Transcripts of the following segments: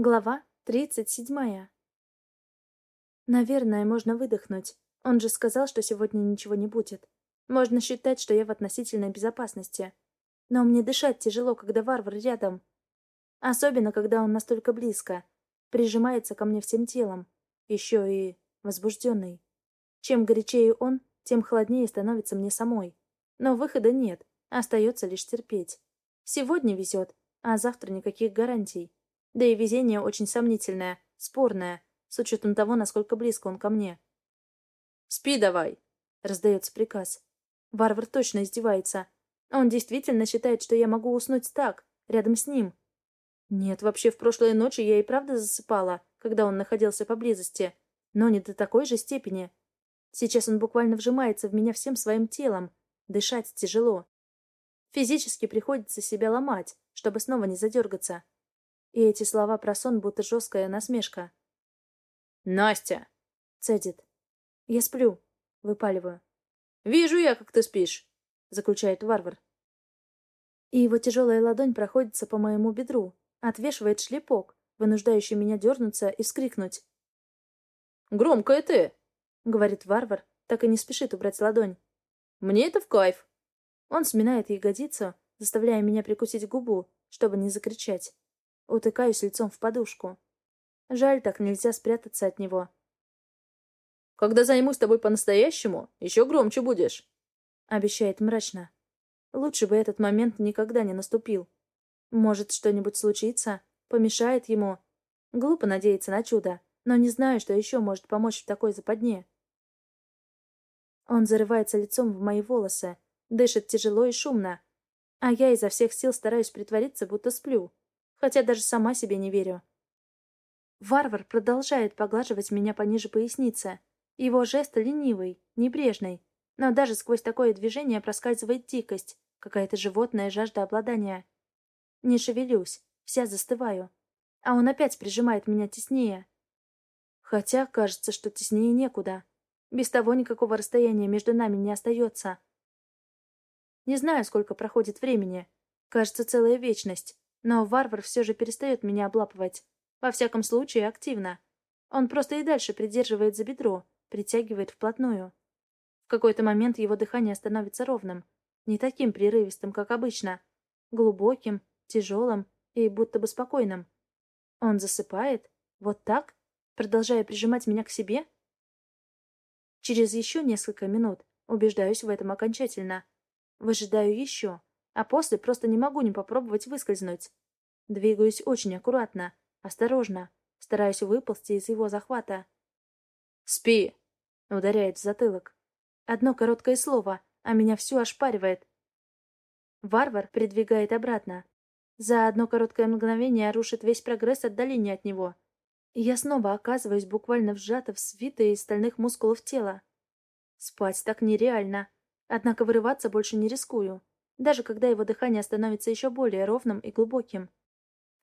Глава тридцать седьмая. Наверное, можно выдохнуть. Он же сказал, что сегодня ничего не будет. Можно считать, что я в относительной безопасности. Но мне дышать тяжело, когда варвар рядом. Особенно, когда он настолько близко. Прижимается ко мне всем телом. Еще и возбужденный. Чем горячее он, тем холоднее становится мне самой. Но выхода нет, остается лишь терпеть. Сегодня везет, а завтра никаких гарантий. Да и везение очень сомнительное, спорное, с учетом того, насколько близко он ко мне. «Спи давай!» — раздается приказ. Варвар точно издевается. Он действительно считает, что я могу уснуть так, рядом с ним. Нет, вообще в прошлой ночи я и правда засыпала, когда он находился поблизости, но не до такой же степени. Сейчас он буквально вжимается в меня всем своим телом. Дышать тяжело. Физически приходится себя ломать, чтобы снова не задергаться. И эти слова про сон будто жесткая насмешка. «Настя!» — цедит. «Я сплю», — выпаливаю. «Вижу я, как ты спишь», — заключает варвар. И его тяжелая ладонь проходится по моему бедру, отвешивает шлепок, вынуждающий меня дернуться и вскрикнуть. «Громкая ты!» — говорит варвар, так и не спешит убрать ладонь. «Мне это в кайф!» Он сминает ягодицу, заставляя меня прикусить губу, чтобы не закричать. Утыкаюсь лицом в подушку. Жаль, так нельзя спрятаться от него. «Когда займусь тобой по-настоящему, еще громче будешь», — обещает мрачно. Лучше бы этот момент никогда не наступил. Может, что-нибудь случится, помешает ему. Глупо надеяться на чудо, но не знаю, что еще может помочь в такой западне. Он зарывается лицом в мои волосы, дышит тяжело и шумно, а я изо всех сил стараюсь притвориться, будто сплю хотя даже сама себе не верю. Варвар продолжает поглаживать меня пониже поясницы. Его жест ленивый, небрежный, но даже сквозь такое движение проскальзывает дикость, какая-то животная жажда обладания. Не шевелюсь, вся застываю. А он опять прижимает меня теснее. Хотя кажется, что теснее некуда. Без того никакого расстояния между нами не остается. Не знаю, сколько проходит времени. Кажется, целая вечность. Но варвар все же перестает меня облапывать. Во всяком случае, активно. Он просто и дальше придерживает за бедро, притягивает вплотную. В какой-то момент его дыхание становится ровным, не таким прерывистым, как обычно, глубоким, тяжелым и будто бы спокойным. Он засыпает? Вот так? Продолжая прижимать меня к себе? Через еще несколько минут убеждаюсь в этом окончательно. Выжидаю еще а после просто не могу не попробовать выскользнуть. Двигаюсь очень аккуратно, осторожно, стараюсь выползти из его захвата. «Спи!» — ударяет в затылок. Одно короткое слово, а меня всю ошпаривает. Варвар придвигает обратно. За одно короткое мгновение рушит весь прогресс отдаления от него. И я снова оказываюсь буквально вжата в свитые из стальных мускулов тела. Спать так нереально. Однако вырываться больше не рискую даже когда его дыхание становится еще более ровным и глубоким.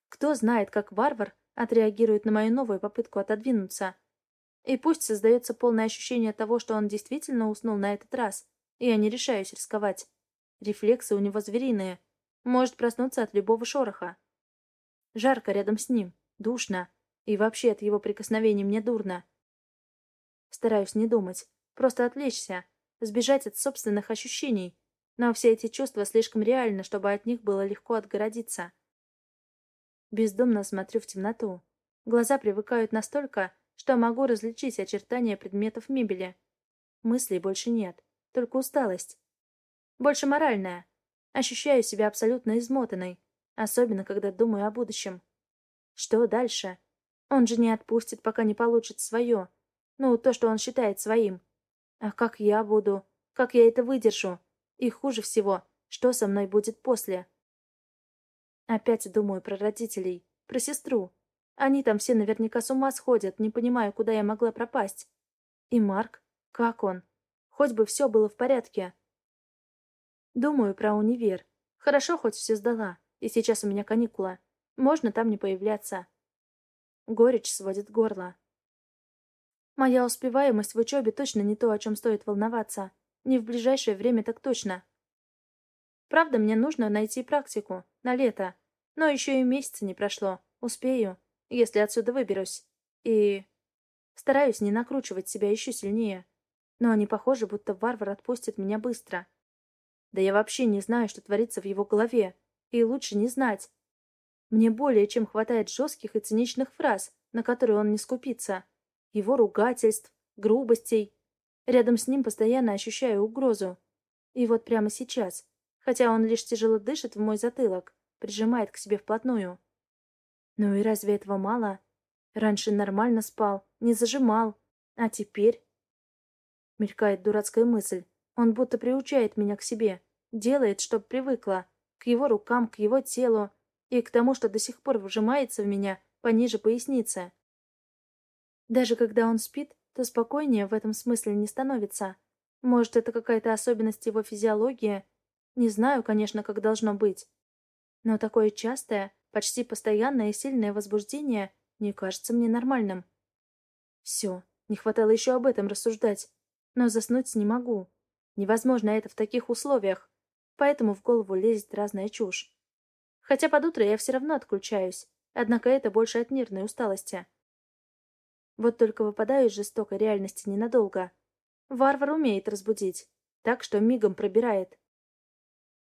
Кто знает, как варвар отреагирует на мою новую попытку отодвинуться. И пусть создается полное ощущение того, что он действительно уснул на этот раз, и я не решаюсь рисковать. Рефлексы у него звериные. Может проснуться от любого шороха. Жарко рядом с ним, душно, и вообще от его прикосновений мне дурно. Стараюсь не думать, просто отвлечься, сбежать от собственных ощущений, но все эти чувства слишком реальны, чтобы от них было легко отгородиться. Бездумно смотрю в темноту. Глаза привыкают настолько, что могу различить очертания предметов мебели. Мыслей больше нет, только усталость. Больше моральная. Ощущаю себя абсолютно измотанной, особенно когда думаю о будущем. Что дальше? Он же не отпустит, пока не получит свое. Ну, то, что он считает своим. А как я буду? Как я это выдержу? И хуже всего, что со мной будет после. Опять думаю про родителей, про сестру. Они там все наверняка с ума сходят, не понимая, куда я могла пропасть. И Марк? Как он? Хоть бы все было в порядке. Думаю про универ. Хорошо, хоть все сдала, и сейчас у меня каникула. Можно там не появляться. Горечь сводит горло. Моя успеваемость в учебе точно не то, о чем стоит волноваться. Не в ближайшее время так точно. Правда, мне нужно найти практику. На лето. Но еще и месяца не прошло. Успею. если отсюда выберусь. И... Стараюсь не накручивать себя еще сильнее. Но они похожи, будто варвар отпустит меня быстро. Да я вообще не знаю, что творится в его голове. И лучше не знать. Мне более чем хватает жестких и циничных фраз, на которые он не скупится. Его ругательств, грубостей. Рядом с ним постоянно ощущаю угрозу. И вот прямо сейчас, хотя он лишь тяжело дышит в мой затылок, прижимает к себе вплотную. Ну и разве этого мало? Раньше нормально спал, не зажимал. А теперь... Мелькает дурацкая мысль. Он будто приучает меня к себе. Делает, чтоб привыкла. К его рукам, к его телу. И к тому, что до сих пор вжимается в меня пониже поясницы. Даже когда он спит, то спокойнее в этом смысле не становится. Может, это какая-то особенность его физиологии? Не знаю, конечно, как должно быть. Но такое частое, почти постоянное и сильное возбуждение не кажется мне нормальным. Все, не хватало еще об этом рассуждать. Но заснуть не могу. Невозможно это в таких условиях. Поэтому в голову лезет разная чушь. Хотя под утро я все равно отключаюсь. Однако это больше от нервной усталости. Вот только выпадаю из жестокой реальности ненадолго. Варвар умеет разбудить, так что мигом пробирает.